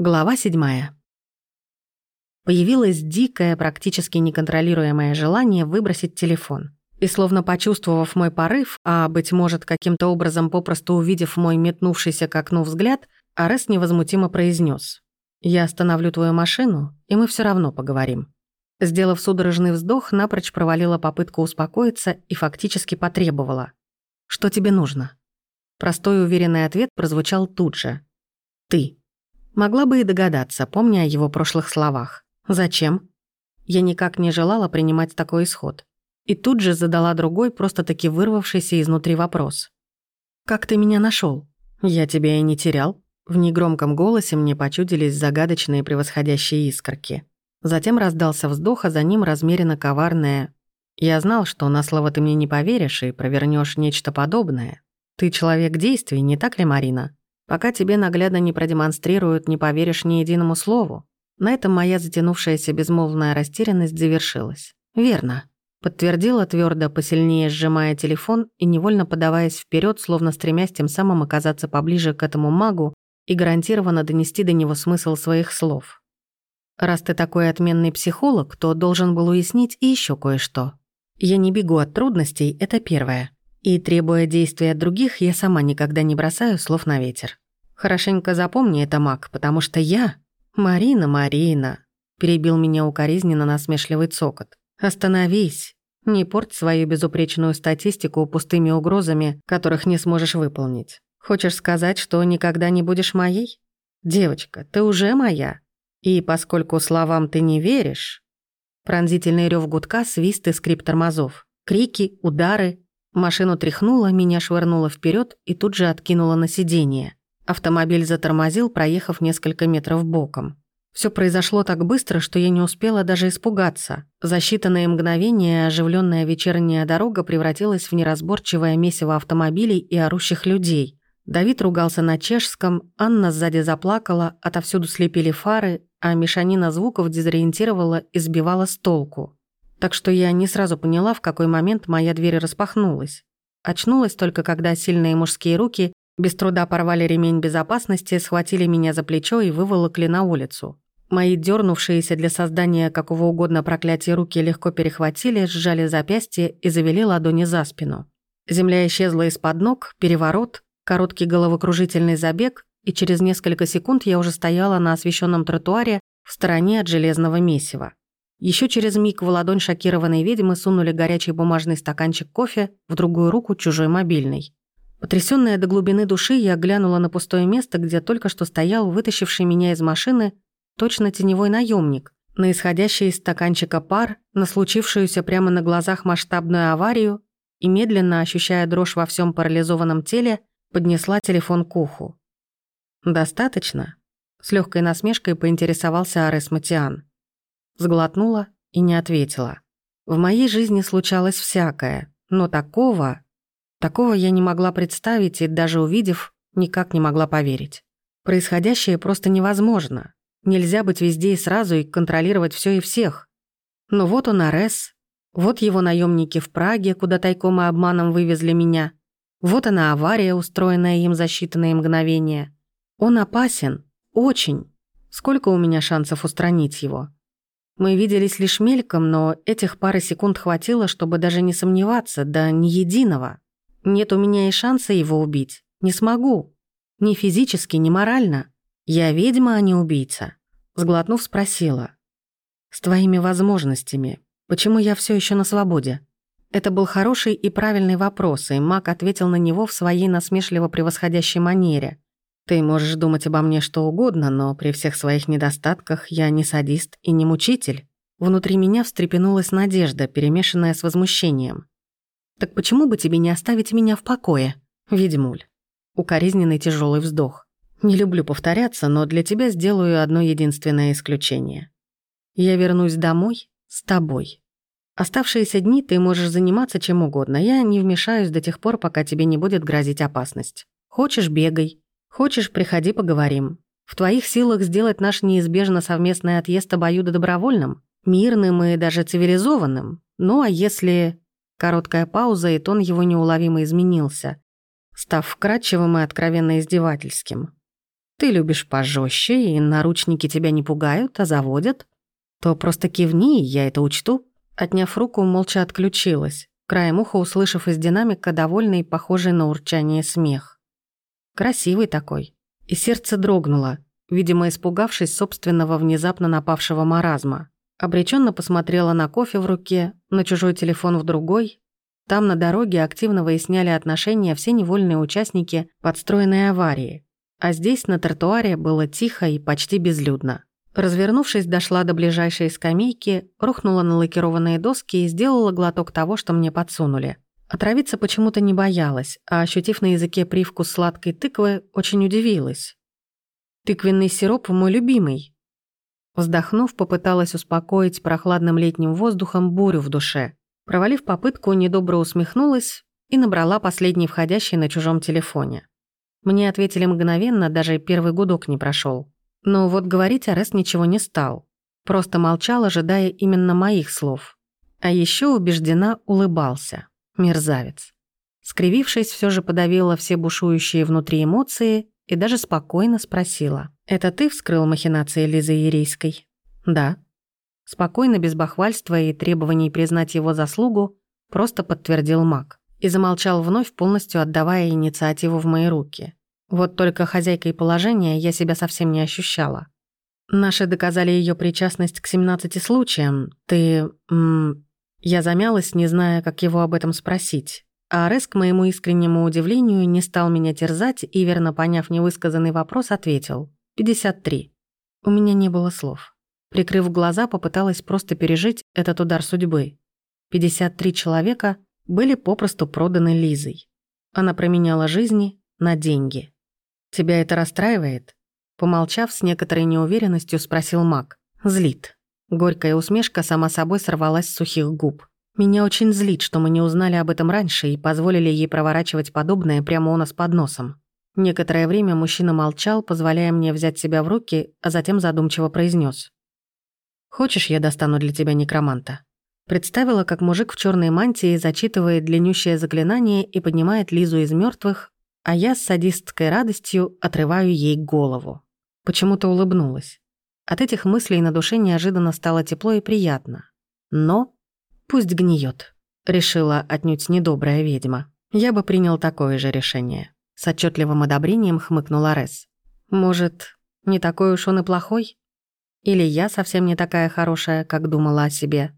Глава седьмая. Появилось дикое, практически неконтролируемое желание выбросить телефон. И словно почувствовав мой порыв, а, быть может, каким-то образом попросту увидев мой метнувшийся к окну взгляд, Арес невозмутимо произнес: «Я остановлю твою машину, и мы все равно поговорим». Сделав судорожный вздох, напрочь провалила попытку успокоиться и фактически потребовала. «Что тебе нужно?» Простой уверенный ответ прозвучал тут же. «Ты». Могла бы и догадаться, помня о его прошлых словах. Зачем? Я никак не желала принимать такой исход. И тут же задала другой, просто-таки вырвавшийся изнутри вопрос. «Как ты меня нашел? Я тебя и не терял». В негромком голосе мне почудились загадочные превосходящие искорки. Затем раздался вздох, а за ним размеренно коварное «Я знал, что на слово ты мне не поверишь и провернешь нечто подобное. Ты человек действий, не так ли, Марина?» Пока тебе наглядно не продемонстрируют, не поверишь ни единому слову. На этом моя затянувшаяся безмолвная растерянность завершилась. Верно. Подтвердила твердо, посильнее сжимая телефон и невольно подаваясь вперед, словно стремясь тем самым оказаться поближе к этому магу и гарантированно донести до него смысл своих слов. Раз ты такой отменный психолог, то должен был уяснить и еще кое-что. Я не бегу от трудностей, это первое. И, требуя действий от других, я сама никогда не бросаю слов на ветер. Хорошенько запомни это, маг, потому что я... Марина, Марина... Перебил меня укоризненно насмешливый цокот. «Остановись. Не порть свою безупречную статистику пустыми угрозами, которых не сможешь выполнить. Хочешь сказать, что никогда не будешь моей? Девочка, ты уже моя. И поскольку словам ты не веришь...» Пронзительный рев гудка, свист и скрип тормозов. Крики, удары, Машину тряхнуло, меня швырнуло вперед и тут же откинуло на сиденье. Автомобиль затормозил, проехав несколько метров боком. Все произошло так быстро, что я не успела даже испугаться. За считанные мгновения оживленная вечерняя дорога превратилась в неразборчивое месиво автомобилей и орущих людей. Давид ругался на чешском, Анна сзади заплакала, отовсюду слепили фары, а мешанина звуков дезориентировала и сбивала с толку. Так что я не сразу поняла, в какой момент моя дверь распахнулась. Очнулась только, когда сильные мужские руки без труда порвали ремень безопасности, схватили меня за плечо и выволокли на улицу. Мои дернувшиеся для создания какого угодно проклятия руки легко перехватили, сжали запястье и завели ладони за спину. Земля исчезла из-под ног, переворот, короткий головокружительный забег, и через несколько секунд я уже стояла на освещенном тротуаре в стороне от железного месива. Еще через миг в ладонь шокированной ведьмы сунули горячий бумажный стаканчик кофе, в другую руку чужой мобильный. Потрясённая до глубины души, я глянула на пустое место, где только что стоял вытащивший меня из машины точно теневой наемник, на исходящий из стаканчика пар, на случившуюся прямо на глазах масштабную аварию и, медленно ощущая дрожь во всем парализованном теле, поднесла телефон к уху. «Достаточно?» С легкой насмешкой поинтересовался Арес Матиан. Сглотнула и не ответила. В моей жизни случалось всякое, но такого... Такого я не могла представить и, даже увидев, никак не могла поверить. Происходящее просто невозможно. Нельзя быть везде и сразу и контролировать все и всех. Но вот он Арес, вот его наемники в Праге, куда тайком и обманом вывезли меня. Вот она авария, устроенная им за считанные мгновения. Он опасен, очень. Сколько у меня шансов устранить его? Мы виделись лишь мельком, но этих пары секунд хватило, чтобы даже не сомневаться, да ни единого. Нет у меня и шанса его убить. Не смогу. Ни физически, ни морально. Я ведьма, а не убийца. Сглотнув, спросила. «С твоими возможностями, почему я все еще на свободе?» Это был хороший и правильный вопрос, и Мак ответил на него в своей насмешливо превосходящей манере. Ты можешь думать обо мне что угодно, но при всех своих недостатках я не садист и не мучитель. Внутри меня встрепенулась надежда, перемешанная с возмущением. Так почему бы тебе не оставить меня в покое, ведьмуль? Укоризненный тяжелый вздох. Не люблю повторяться, но для тебя сделаю одно единственное исключение. Я вернусь домой с тобой. Оставшиеся дни ты можешь заниматься чем угодно. Я не вмешаюсь до тех пор, пока тебе не будет грозить опасность. Хочешь – бегай. Хочешь, приходи, поговорим. В твоих силах сделать наш неизбежно совместный отъезд обоюдо добровольным, мирным и даже цивилизованным. Ну а если... Короткая пауза, и тон его неуловимо изменился, став вкрадчивым и откровенно издевательским. ты любишь пожестче, и наручники тебя не пугают, а заводят, то просто кивни, и я это учту». Отняв руку, молча отключилась, краем уха услышав из динамика довольный, похожий на урчание смех. Красивый такой. И сердце дрогнуло, видимо, испугавшись собственного внезапно напавшего маразма. Обреченно посмотрела на кофе в руке, на чужой телефон в другой. Там на дороге активно выясняли отношения все невольные участники подстроенной аварии. А здесь на тротуаре было тихо и почти безлюдно. Развернувшись, дошла до ближайшей скамейки, рухнула на лакированные доски и сделала глоток того, что мне подсунули. Отравиться почему-то не боялась, а ощутив на языке привкус сладкой тыквы, очень удивилась. «Тыквенный сироп мой любимый». Вздохнув, попыталась успокоить прохладным летним воздухом бурю в душе. Провалив попытку, недобро усмехнулась и набрала последний входящий на чужом телефоне. Мне ответили мгновенно, даже первый гудок не прошел. Но вот говорить Арест ничего не стал. Просто молчал, ожидая именно моих слов. А еще убеждена улыбался. Мерзавец. Скривившись, все же подавила все бушующие внутри эмоции и даже спокойно спросила. «Это ты вскрыл махинации Лизы Ерейской?» «Да». Спокойно, без бахвальства и требований признать его заслугу, просто подтвердил маг. И замолчал вновь, полностью отдавая инициативу в мои руки. Вот только хозяйкой положения я себя совсем не ощущала. Наши доказали ее причастность к 17 случаям. Ты... М я замялась, не зная, как его об этом спросить. А Арес, к моему искреннему удивлению, не стал меня терзать и, верно поняв невысказанный вопрос, ответил. «53». У меня не было слов. Прикрыв глаза, попыталась просто пережить этот удар судьбы. 53 человека были попросту проданы Лизой. Она променяла жизни на деньги. «Тебя это расстраивает?» Помолчав, с некоторой неуверенностью спросил Мак. «Злит». Горькая усмешка сама собой сорвалась с сухих губ. Меня очень злит, что мы не узнали об этом раньше и позволили ей проворачивать подобное прямо у нас под носом. Некоторое время мужчина молчал, позволяя мне взять себя в руки, а затем задумчиво произнес: «Хочешь, я достану для тебя некроманта?» Представила, как мужик в черной мантии зачитывает длиннющее заклинание и поднимает Лизу из мертвых, а я с садистской радостью отрываю ей голову. Почему-то улыбнулась. От этих мыслей на душе неожиданно стало тепло и приятно. Но пусть гниет, решила отнюдь недобрая ведьма. Я бы принял такое же решение. С отчетливым одобрением хмыкнула Рес. Может, не такой уж он и плохой? Или я совсем не такая хорошая, как думала о себе?